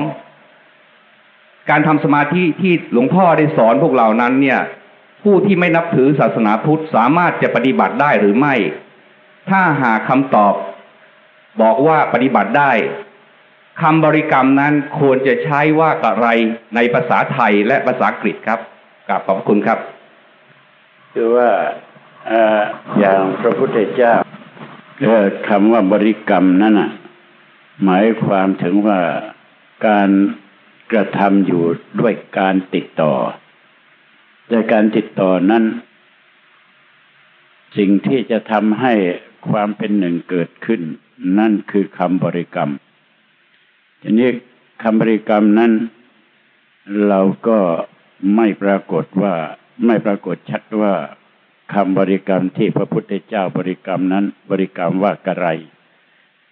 การทำสมาธิที่หลวงพ่อได้สอนพวกเรานั้น เนี่ย ผู้ที่ไม่นับถือศาสนาพุทธสามารถจะปฏิบัติได้หรือไม่ ถ้าหาคำตอบ บอกว่าปฏิบัติได้ คำบริกรรมนั้นควรจะใช้ว่าอะไรในภาษาไทยและภาษาอังกฤษครับกราบขอบคุณครับคือว่าอย่างพระพุทธเจ้าคำว่าบริกรรมนั่นน่ะ หมายความถึงว่าการกระทำอยู่ด้วยการติดต่อในการติดต่อนั้น สิ่งที่จะทำให้ความเป็นหนึ่งเกิดขึ้น นั่นคือคำบริกรรม ทีนี้คำบริกรรมนั้น เราก็ไม่ปรากฏว่าไม่ปรากฏชัดว่าคำบริกรรมที่พระพุทธเจ้าบริกรรมนั้น บริกรรมว่ากระไร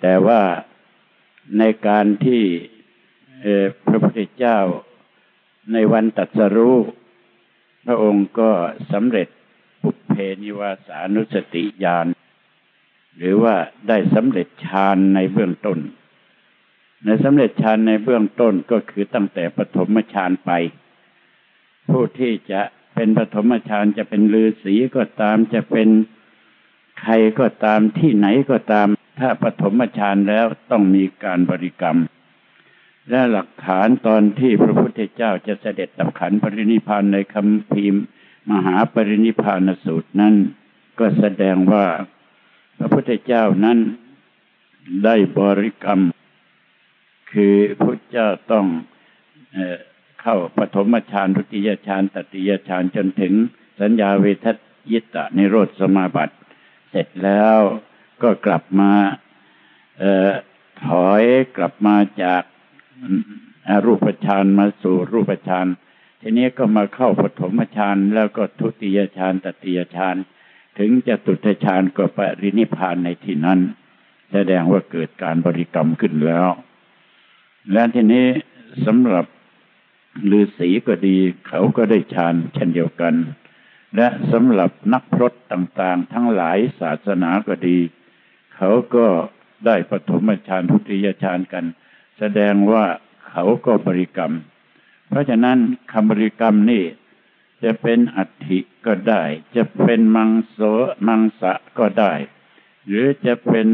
แต่ว่าในการที่พระพุทธเจ้าในวันตัดสรู้ พระองค์ก็สำเร็จปุเพนิวาสานุสติญาณหรือว่าได้สำเร็จฌานในเบื้องต้น ในสำเร็จฌานในเบื้องต้นก็คือตั้งแต่ปฐมฌานไป ผู้ที่จะเป็นปฐมฌานจะเป็นฤาษีก็ตามจะเป็นใครก็ตามที่ไหนก็ตาม ถ้าปฐมฌานแล้วต้องมีการบริกรรม และหลักฐานตอนที่พระพุทธเจ้าจะเสด็จดับขันปรินิพานในคำพิมพ์มหาปรินิพานสูตรนั้น ก็แสดงว่า พระพุทธเจ้านั้นได้บริกรรม คือพระเจ้าต้องเเข้าปฐมฌานทุติยฌานตติยฌานจนถึงสัญญาเวทยิตะในโรธสมาบัติ เสร็จแล้วก็กลับมาออถอยกลับมาจากรูปฌานมาสู่รูปฌานทีนี้ก็มาเข้าปฐมฌานแล้วก็ทุติยฌานตติยฌานถึงจะตุตฌานก็ปรินิพานในที่นั้น แสดงว่าเกิดการบริกรรมขึ้นแล้ว และทีนี้สำหรับฤาษีก็ดี เขาก็ได้ฌานเช่นเดียวกัน และสำหรับนักพรตต่างๆ ทั้งหลายศาสนาก็ดี เขาก็ได้ปฐมฌานทุติยฌานกัน แสดงว่าเขาก็บริกรรม เพราะฉะนั้นคำบริกรรมนี่จะเป็นอัฐิก็ได้ จะเป็นมังโสมังสะก็ได้ หรือจะเป็น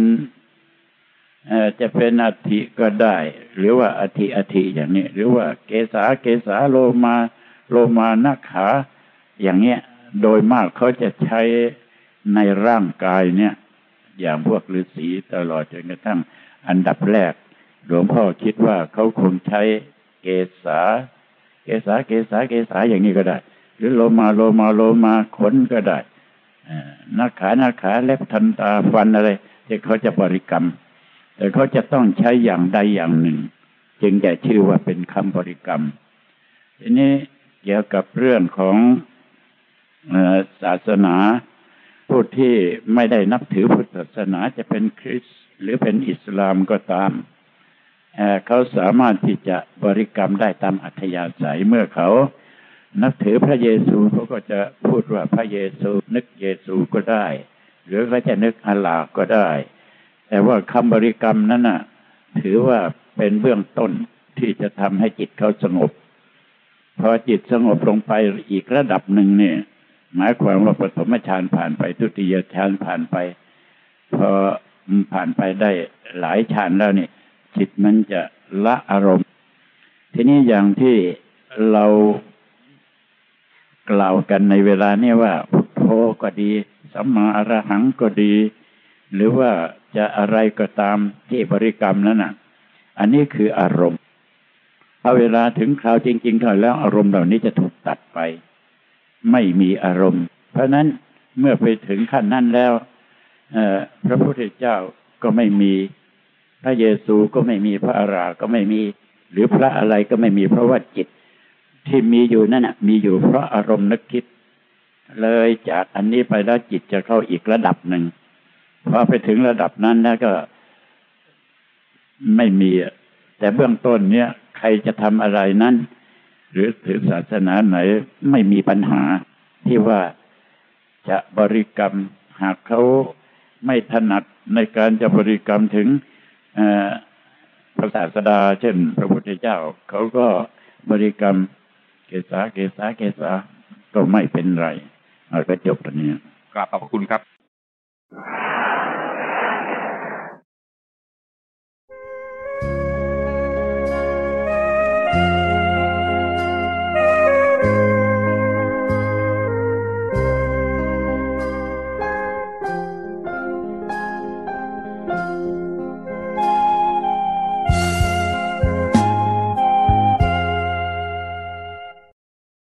จะเป็นอัฐิก็ได้ หรือว่าอธิอธิอย่างนี้ หรือว่าเกษาเกษาโลมาโลมานาขา อย่างเงี้ย โดยมากเขาจะใช้ในร่างกายเนี่ย อย่างพวกฤาษีตลอดจนกระทั่งอันดับแรก หลวงพ่อคิดว่าเขาคงใช้เกษา เกษาเกษาเกษาอย่างนี้ก็ได้ หรือโลมาโลมาโลมาขนก็ได้นักขานักขาเล็บทันตาฟันอะไรที่เขาจะบริกรรม แต่เขาจะต้องใช้อย่างใดอย่างหนึ่ง จึงจะชื่อว่าเป็นคำบริกรรม ทีนี้เกี่ยวกับเรื่องของศาสนาผู้ที่ไม่ได้นับถือพุทธศาสนาจะเป็นคริสต์หรือเป็นอิสลามก็ตามเขาสามารถที่จะบริกรรมได้ตามอัธยาศัยเมื่อเขานับถือพระเยซูเขาก็จะพูดว่าพระเยซูนึกเยซูก็ได้ หรือเขาจะนึกอัลลาก็ได้ แต่ว่าคำบริกรรมนั้นน่ะ ถือว่าเป็นเบื้องต้นที่จะทำให้จิตเขาสงบ พอจิตสงบลงไปอีกระดับหนึ่งเนี่ย หมายความว่าปฐมฌานผ่านไปทุติยฌานผ่านไป พอผ่านไปได้หลายฌานแล้วเนี่ยจิตมันจะละอารมณ์ ทีนี้อย่างที่เรากล่าวกันในเวลานี้ว่าพุทโธก็ดีสัมมาอรหังก็ดี หรือว่าจะอะไรก็ตามที่บริกรรมนั้นน่ะอันนี้คืออารมณ์เอาเวลาถึงคราวจริงๆเท่าแล้วอารมณ์เหล่านี้จะถูกตัดไป ไม่มีอารมณ์ เพราะนั้นเมื่อไปถึงขั้นนั้นแล้วพระพุทธเจ้าก็ไม่มี พระเยซูก็ไม่มีพระอาราก็ไม่มี หรือพระอะไรก็ไม่มีเพราะว่าจิต ที่มีอยู่นั่นน่ะมีอยู่เพราะอารมณ์นึกคิด เลยจากอันนี้ไปแล้วจิตจะเข้าอีกระดับหนึ่ง พอไปถึงระดับนั้นแล้วก็ไม่มี แต่เบื้องต้นเนี่ย ใครจะทำอะไรนั้น หรือถือศาสนาไหนไม่มีปัญหาที่ว่าจะบริกรรม หากเขาไม่ถนัดในการจะบริกรรมถึงพระศาสดา เช่น พระพุทธเจ้า เขาก็บริกรรม เกษาเกษาเกษาก็ไม่เป็นไรอาก็จบตอนนี้กราบขอบคุณครับ